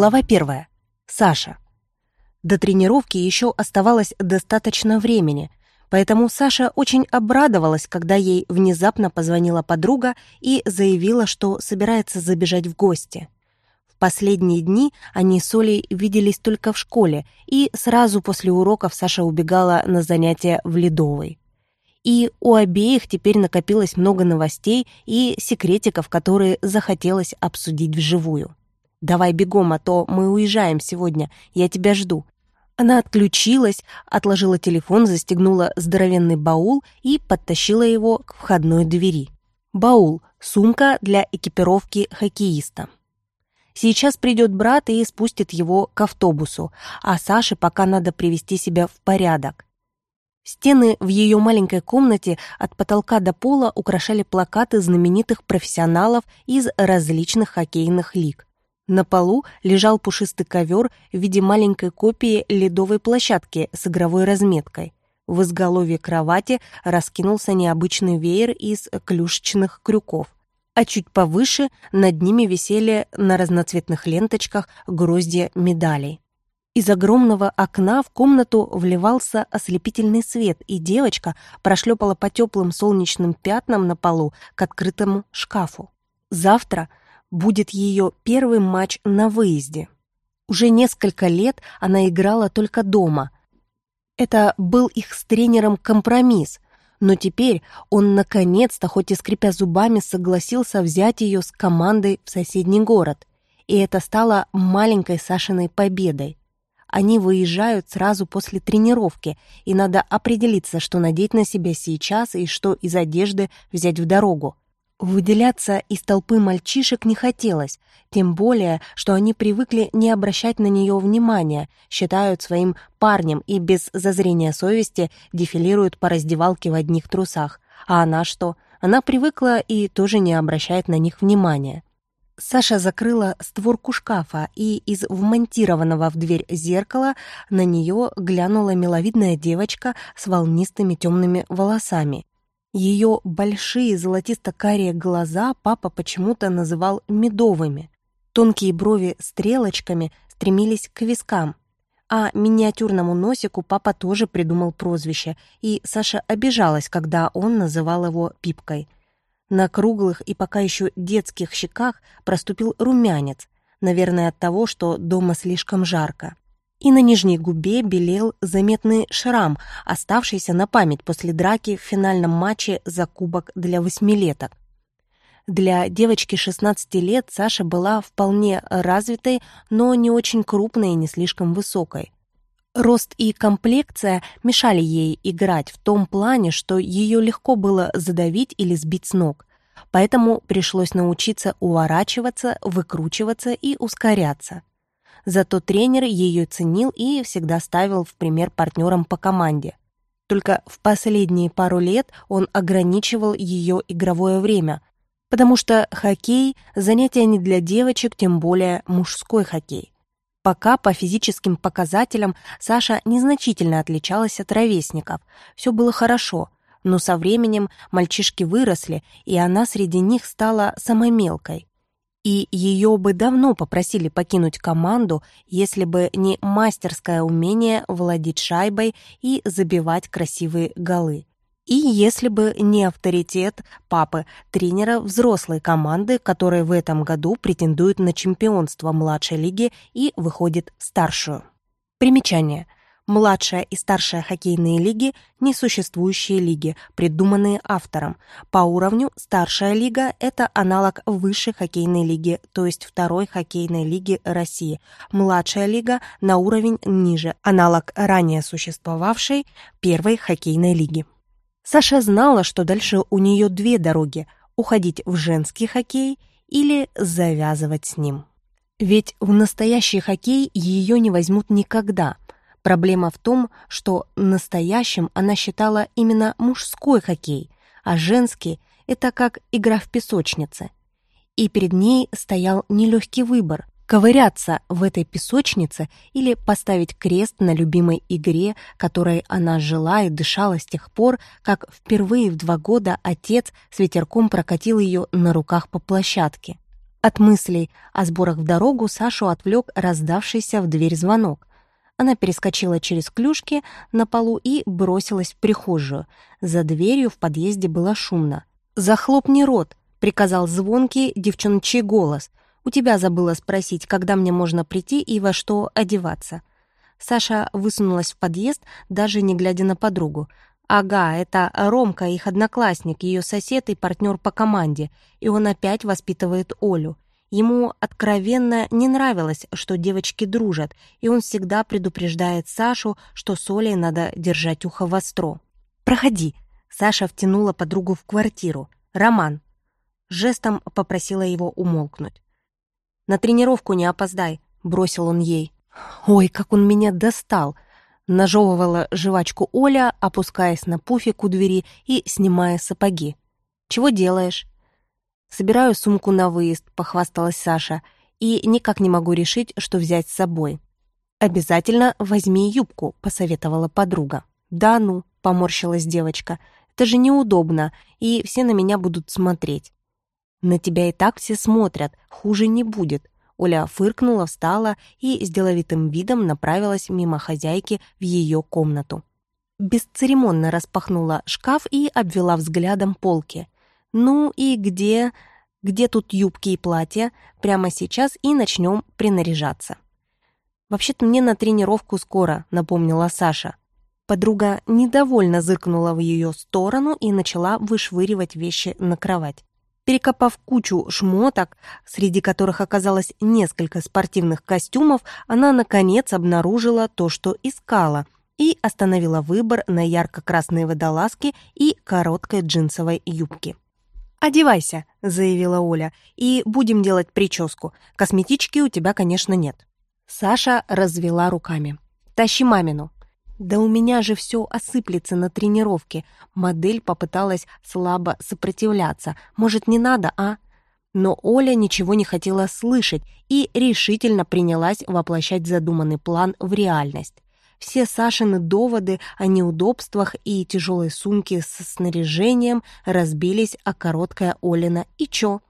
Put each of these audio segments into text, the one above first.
Глава первая. Саша. До тренировки еще оставалось достаточно времени, поэтому Саша очень обрадовалась, когда ей внезапно позвонила подруга и заявила, что собирается забежать в гости. В последние дни они с Олей виделись только в школе, и сразу после уроков Саша убегала на занятия в Ледовой. И у обеих теперь накопилось много новостей и секретиков, которые захотелось обсудить вживую. «Давай бегом, а то мы уезжаем сегодня, я тебя жду». Она отключилась, отложила телефон, застегнула здоровенный баул и подтащила его к входной двери. Баул — сумка для экипировки хоккеиста. Сейчас придет брат и спустит его к автобусу, а Саше пока надо привести себя в порядок. Стены в ее маленькой комнате от потолка до пола украшали плакаты знаменитых профессионалов из различных хоккейных лиг. На полу лежал пушистый ковер в виде маленькой копии ледовой площадки с игровой разметкой. В изголовье кровати раскинулся необычный веер из клюшечных крюков, а чуть повыше над ними висели на разноцветных ленточках гроздья медалей. Из огромного окна в комнату вливался ослепительный свет, и девочка прошлепала по теплым солнечным пятнам на полу к открытому шкафу. Завтра будет ее первый матч на выезде. Уже несколько лет она играла только дома. Это был их с тренером компромисс, но теперь он наконец-то, хоть и скрипя зубами, согласился взять ее с командой в соседний город. И это стало маленькой Сашиной победой. Они выезжают сразу после тренировки, и надо определиться, что надеть на себя сейчас и что из одежды взять в дорогу. Выделяться из толпы мальчишек не хотелось, тем более, что они привыкли не обращать на нее внимания, считают своим парнем и без зазрения совести дефилируют по раздевалке в одних трусах. А она что? Она привыкла и тоже не обращает на них внимания. Саша закрыла створку шкафа, и из вмонтированного в дверь зеркала на нее глянула миловидная девочка с волнистыми темными волосами. Ее большие золотисто-карие глаза папа почему-то называл медовыми. Тонкие брови стрелочками стремились к вискам. А миниатюрному носику папа тоже придумал прозвище, и Саша обижалась, когда он называл его Пипкой. На круглых и пока еще детских щеках проступил румянец, наверное, от того, что дома слишком жарко и на нижней губе белел заметный шрам, оставшийся на память после драки в финальном матче за кубок для восьмилеток. Для девочки 16 лет Саша была вполне развитой, но не очень крупной и не слишком высокой. Рост и комплекция мешали ей играть в том плане, что ее легко было задавить или сбить с ног. Поэтому пришлось научиться уворачиваться, выкручиваться и ускоряться. Зато тренер ее ценил и всегда ставил в пример партнерам по команде. Только в последние пару лет он ограничивал ее игровое время, потому что хоккей – занятие не для девочек, тем более мужской хоккей. Пока по физическим показателям Саша незначительно отличалась от ровесников. Все было хорошо, но со временем мальчишки выросли, и она среди них стала самой мелкой и ее бы давно попросили покинуть команду, если бы не мастерское умение владеть шайбой и забивать красивые голы. И если бы не авторитет папы, тренера взрослой команды, которая в этом году претендует на чемпионство младшей лиги и выходит в старшую. Примечание – Младшая и старшая хоккейные лиги – несуществующие лиги, придуманные автором. По уровню старшая лига – это аналог высшей хоккейной лиги, то есть второй хоккейной лиги России. Младшая лига на уровень ниже, аналог ранее существовавшей первой хоккейной лиги. Саша знала, что дальше у нее две дороги – уходить в женский хоккей или завязывать с ним. Ведь в настоящий хоккей ее не возьмут никогда – Проблема в том, что настоящим она считала именно мужской хоккей, а женский — это как игра в песочнице. И перед ней стоял нелегкий выбор — ковыряться в этой песочнице или поставить крест на любимой игре, которой она жила и дышала с тех пор, как впервые в два года отец с ветерком прокатил ее на руках по площадке. От мыслей о сборах в дорогу Сашу отвлек раздавшийся в дверь звонок. Она перескочила через клюшки на полу и бросилась в прихожую. За дверью в подъезде было шумно. «Захлопни рот!» — приказал звонкий девчончий голос. «У тебя забыла спросить, когда мне можно прийти и во что одеваться». Саша высунулась в подъезд, даже не глядя на подругу. Ага, это Ромка, их одноклассник, ее сосед и партнер по команде, и он опять воспитывает Олю. Ему откровенно не нравилось, что девочки дружат, и он всегда предупреждает Сашу, что с Олей надо держать ухо востро. «Проходи!» Саша втянула подругу в квартиру. «Роман!» Жестом попросила его умолкнуть. «На тренировку не опоздай», — бросил он ей. «Ой, как он меня достал!» Нажевывала жвачку Оля, опускаясь на пуфик у двери и снимая сапоги. «Чего делаешь?» «Собираю сумку на выезд», — похвасталась Саша, «и никак не могу решить, что взять с собой». «Обязательно возьми юбку», — посоветовала подруга. «Да ну», — поморщилась девочка, «это же неудобно, и все на меня будут смотреть». «На тебя и так все смотрят, хуже не будет», Оля фыркнула, встала и с деловитым видом направилась мимо хозяйки в ее комнату. Бесцеремонно распахнула шкаф и обвела взглядом полки. «Ну и где... где тут юбки и платья? Прямо сейчас и начнем принаряжаться». «Вообще-то мне на тренировку скоро», — напомнила Саша. Подруга недовольно зыркнула в ее сторону и начала вышвыривать вещи на кровать. Перекопав кучу шмоток, среди которых оказалось несколько спортивных костюмов, она, наконец, обнаружила то, что искала, и остановила выбор на ярко-красные водолазки и короткой джинсовой юбке. «Одевайся», — заявила Оля, — «и будем делать прическу. Косметички у тебя, конечно, нет». Саша развела руками. «Тащи мамину». «Да у меня же все осыплется на тренировке». Модель попыталась слабо сопротивляться. «Может, не надо, а?» Но Оля ничего не хотела слышать и решительно принялась воплощать задуманный план в реальность. Все Сашины доводы о неудобствах и тяжелой сумке с снаряжением разбились о короткое Олина «И чё?».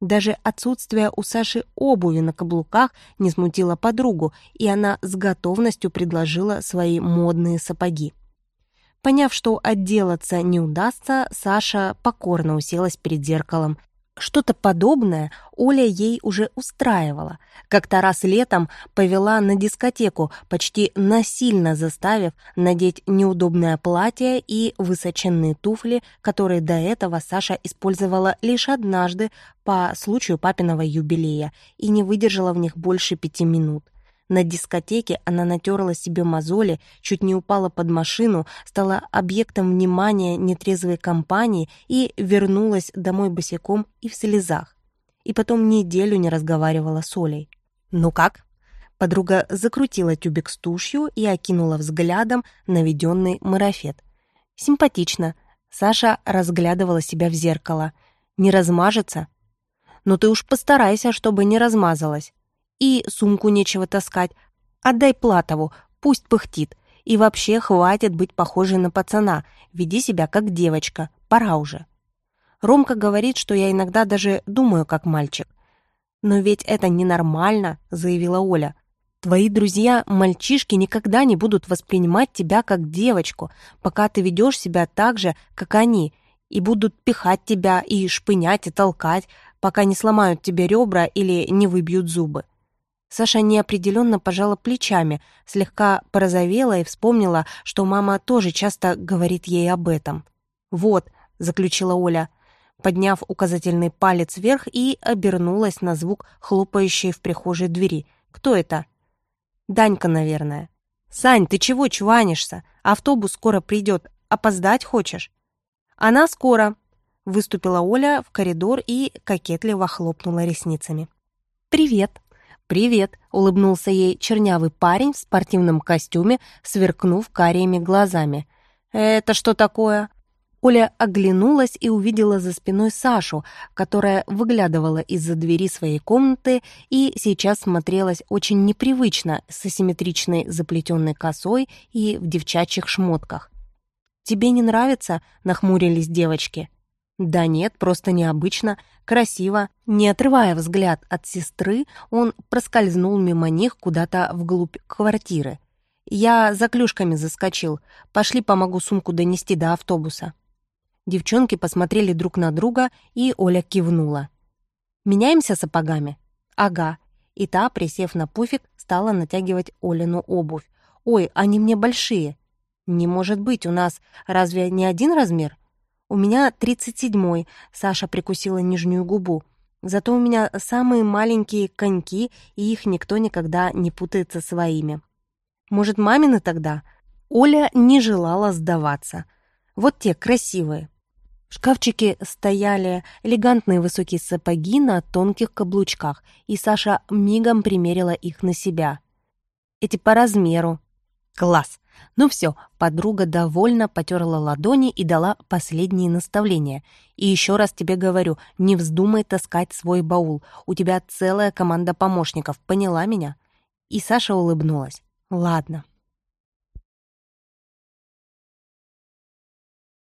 Даже отсутствие у Саши обуви на каблуках не смутило подругу, и она с готовностью предложила свои модные сапоги. Поняв, что отделаться не удастся, Саша покорно уселась перед зеркалом что-то подобное Оля ей уже устраивала. Как-то раз летом повела на дискотеку, почти насильно заставив надеть неудобное платье и высоченные туфли, которые до этого Саша использовала лишь однажды по случаю папиного юбилея и не выдержала в них больше пяти минут. На дискотеке она натерла себе мозоли, чуть не упала под машину, стала объектом внимания нетрезвой компании и вернулась домой босиком и в слезах. И потом неделю не разговаривала с Олей. «Ну как?» Подруга закрутила тюбик с тушью и окинула взглядом наведенный марафет. «Симпатично». Саша разглядывала себя в зеркало. «Не размажется?» «Ну ты уж постарайся, чтобы не размазалась». И сумку нечего таскать. Отдай Платову, пусть пыхтит. И вообще хватит быть похожей на пацана. Веди себя как девочка. Пора уже. Ромка говорит, что я иногда даже думаю как мальчик. «Но ведь это ненормально», — заявила Оля. «Твои друзья-мальчишки никогда не будут воспринимать тебя как девочку, пока ты ведешь себя так же, как они, и будут пихать тебя и шпынять и толкать, пока не сломают тебе ребра или не выбьют зубы. Саша неопределенно пожала плечами, слегка порозовела и вспомнила, что мама тоже часто говорит ей об этом. «Вот», — заключила Оля, подняв указательный палец вверх и обернулась на звук хлопающей в прихожей двери. «Кто это?» «Данька, наверное». «Сань, ты чего чванишься? Автобус скоро придет. Опоздать хочешь?» «Она скоро», — выступила Оля в коридор и кокетливо хлопнула ресницами. «Привет», «Привет», — улыбнулся ей чернявый парень в спортивном костюме, сверкнув карими глазами. «Это что такое?» Оля оглянулась и увидела за спиной Сашу, которая выглядывала из-за двери своей комнаты и сейчас смотрелась очень непривычно с асимметричной заплетенной косой и в девчачьих шмотках. «Тебе не нравится?» — нахмурились девочки. Да нет, просто необычно, красиво. Не отрывая взгляд от сестры, он проскользнул мимо них куда-то вглубь квартиры. Я за клюшками заскочил. Пошли, помогу сумку донести до автобуса. Девчонки посмотрели друг на друга, и Оля кивнула. «Меняемся сапогами?» «Ага». И та, присев на пуфик, стала натягивать Олину обувь. «Ой, они мне большие». «Не может быть, у нас разве не один размер?» «У меня тридцать седьмой», — Саша прикусила нижнюю губу. «Зато у меня самые маленькие коньки, и их никто никогда не путает со своими». «Может, мамины тогда?» Оля не желала сдаваться. «Вот те красивые». В шкафчике стояли элегантные высокие сапоги на тонких каблучках, и Саша мигом примерила их на себя. «Эти по размеру». «Класс!» Ну все, подруга довольно потерла ладони и дала последние наставления. И еще раз тебе говорю, не вздумай таскать свой баул. У тебя целая команда помощников, поняла меня? И Саша улыбнулась. Ладно.